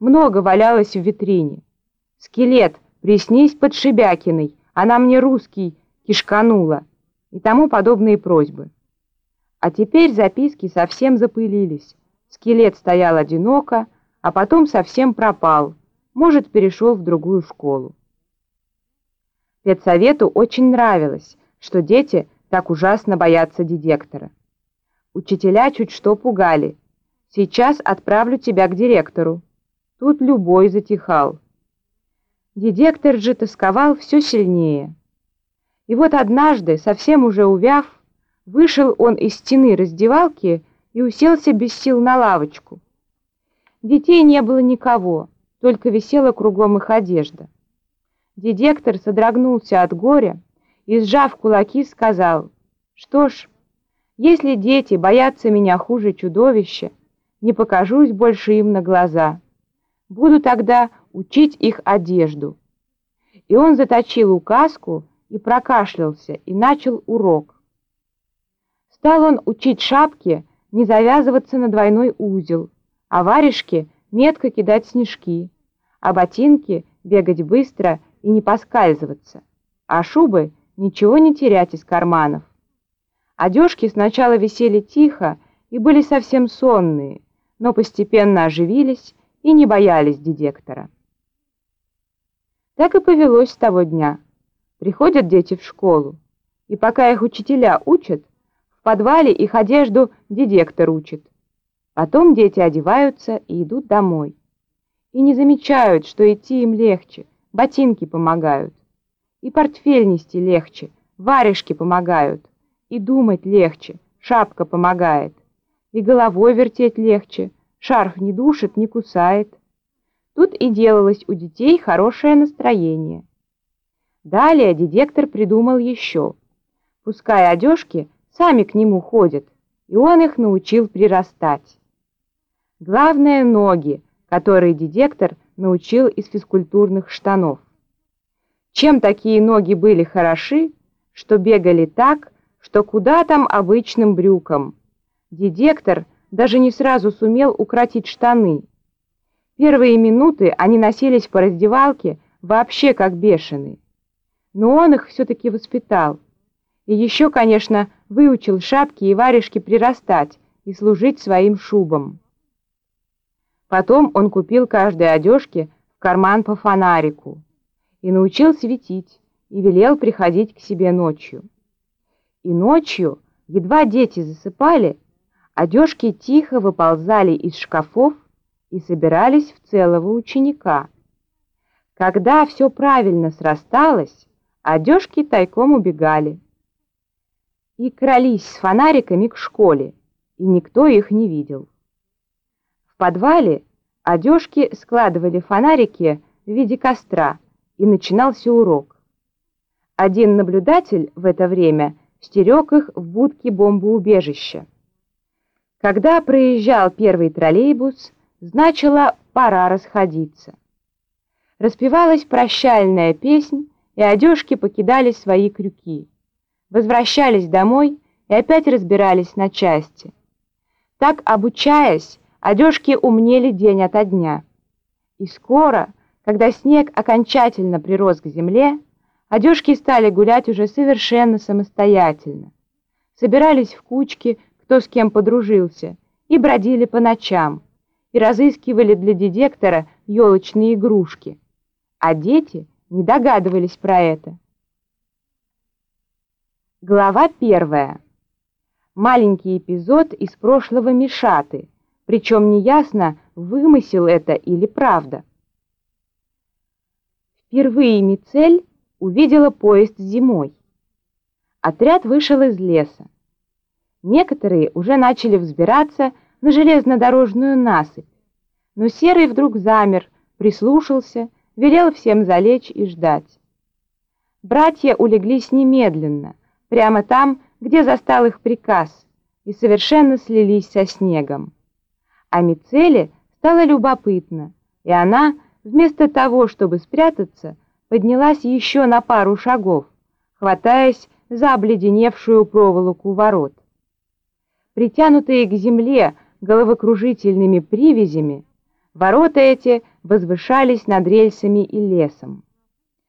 много валялось в витрине. «Скелет, приснись под Шебякиной, она мне русский кишканула» и тому подобные просьбы. А теперь записки совсем запылились. Скелет стоял одиноко, а потом совсем пропал, может, перешел в другую школу. Педсовету очень нравилось, что дети так ужасно боятся директора. Учителя чуть что пугали. «Сейчас отправлю тебя к директору». Тут любой затихал. Директор же тосковал все сильнее. И вот однажды, совсем уже увяв, вышел он из стены раздевалки и уселся без сил на лавочку. Детей не было никого, только висела кругом их одежда. Дедектор содрогнулся от горя и, сжав кулаки, сказал, «Что ж, если дети боятся меня хуже чудовища, не покажусь больше им на глаза. Буду тогда учить их одежду». И он заточил указку, и прокашлялся, и начал урок. Стал он учить шапки не завязываться на двойной узел, а варежки метко кидать снежки, а ботинки бегать быстро и не поскальзываться, а шубы ничего не терять из карманов. Одежки сначала висели тихо и были совсем сонные, но постепенно оживились и не боялись дедектора. Так и повелось с того дня. Приходят дети в школу, и пока их учителя учат, в подвале их одежду директор учит. Потом дети одеваются и идут домой. И не замечают, что идти им легче, ботинки помогают. И портфель нести легче, варежки помогают. И думать легче, шапка помогает. И головой вертеть легче, шарф не душит, не кусает. Тут и делалось у детей хорошее настроение. Далее директор придумал еще. Пускай одежки сами к нему ходят, и он их научил прирастать. Главное — ноги, которые директор научил из физкультурных штанов. Чем такие ноги были хороши, что бегали так, что куда там обычным брюкам. Директор даже не сразу сумел укротить штаны. Первые минуты они носились по раздевалке вообще как бешеные но он их все-таки воспитал. И еще, конечно, выучил шапки и варежки прирастать и служить своим шубам. Потом он купил каждой одежке в карман по фонарику и научил светить, и велел приходить к себе ночью. И ночью, едва дети засыпали, одежки тихо выползали из шкафов и собирались в целого ученика. Когда все правильно срасталось, одежки тайком убегали. И крались с фонариками к школе, и никто их не видел. В подвале одежки складывали фонарики в виде костра, и начинался урок. Один наблюдатель в это время стерег их в будке бомбоубежища. Когда проезжал первый троллейбус, значило «пора расходиться». Распевалась прощальная песнь, и одежки покидали свои крюки, возвращались домой и опять разбирались на части. Так, обучаясь, одежки умнели день ото дня. И скоро, когда снег окончательно прирос к земле, одежки стали гулять уже совершенно самостоятельно. Собирались в кучки, кто с кем подружился, и бродили по ночам, и разыскивали для дедектора елочные игрушки. А дети — не догадывались про это. Глава первая. Маленький эпизод из прошлого Мишаты, причем неясно, вымысел это или правда. Впервые Мицель увидела поезд зимой. Отряд вышел из леса. Некоторые уже начали взбираться на железнодорожную насыпь, но Серый вдруг замер, прислушался велел всем залечь и ждать. Братья улеглись немедленно, прямо там, где застал их приказ, и совершенно слились со снегом. А Мицеле стало любопытно, и она, вместо того, чтобы спрятаться, поднялась еще на пару шагов, хватаясь за обледеневшую проволоку ворот. Притянутые к земле головокружительными привязями, Ворота эти возвышались над рельсами и лесом.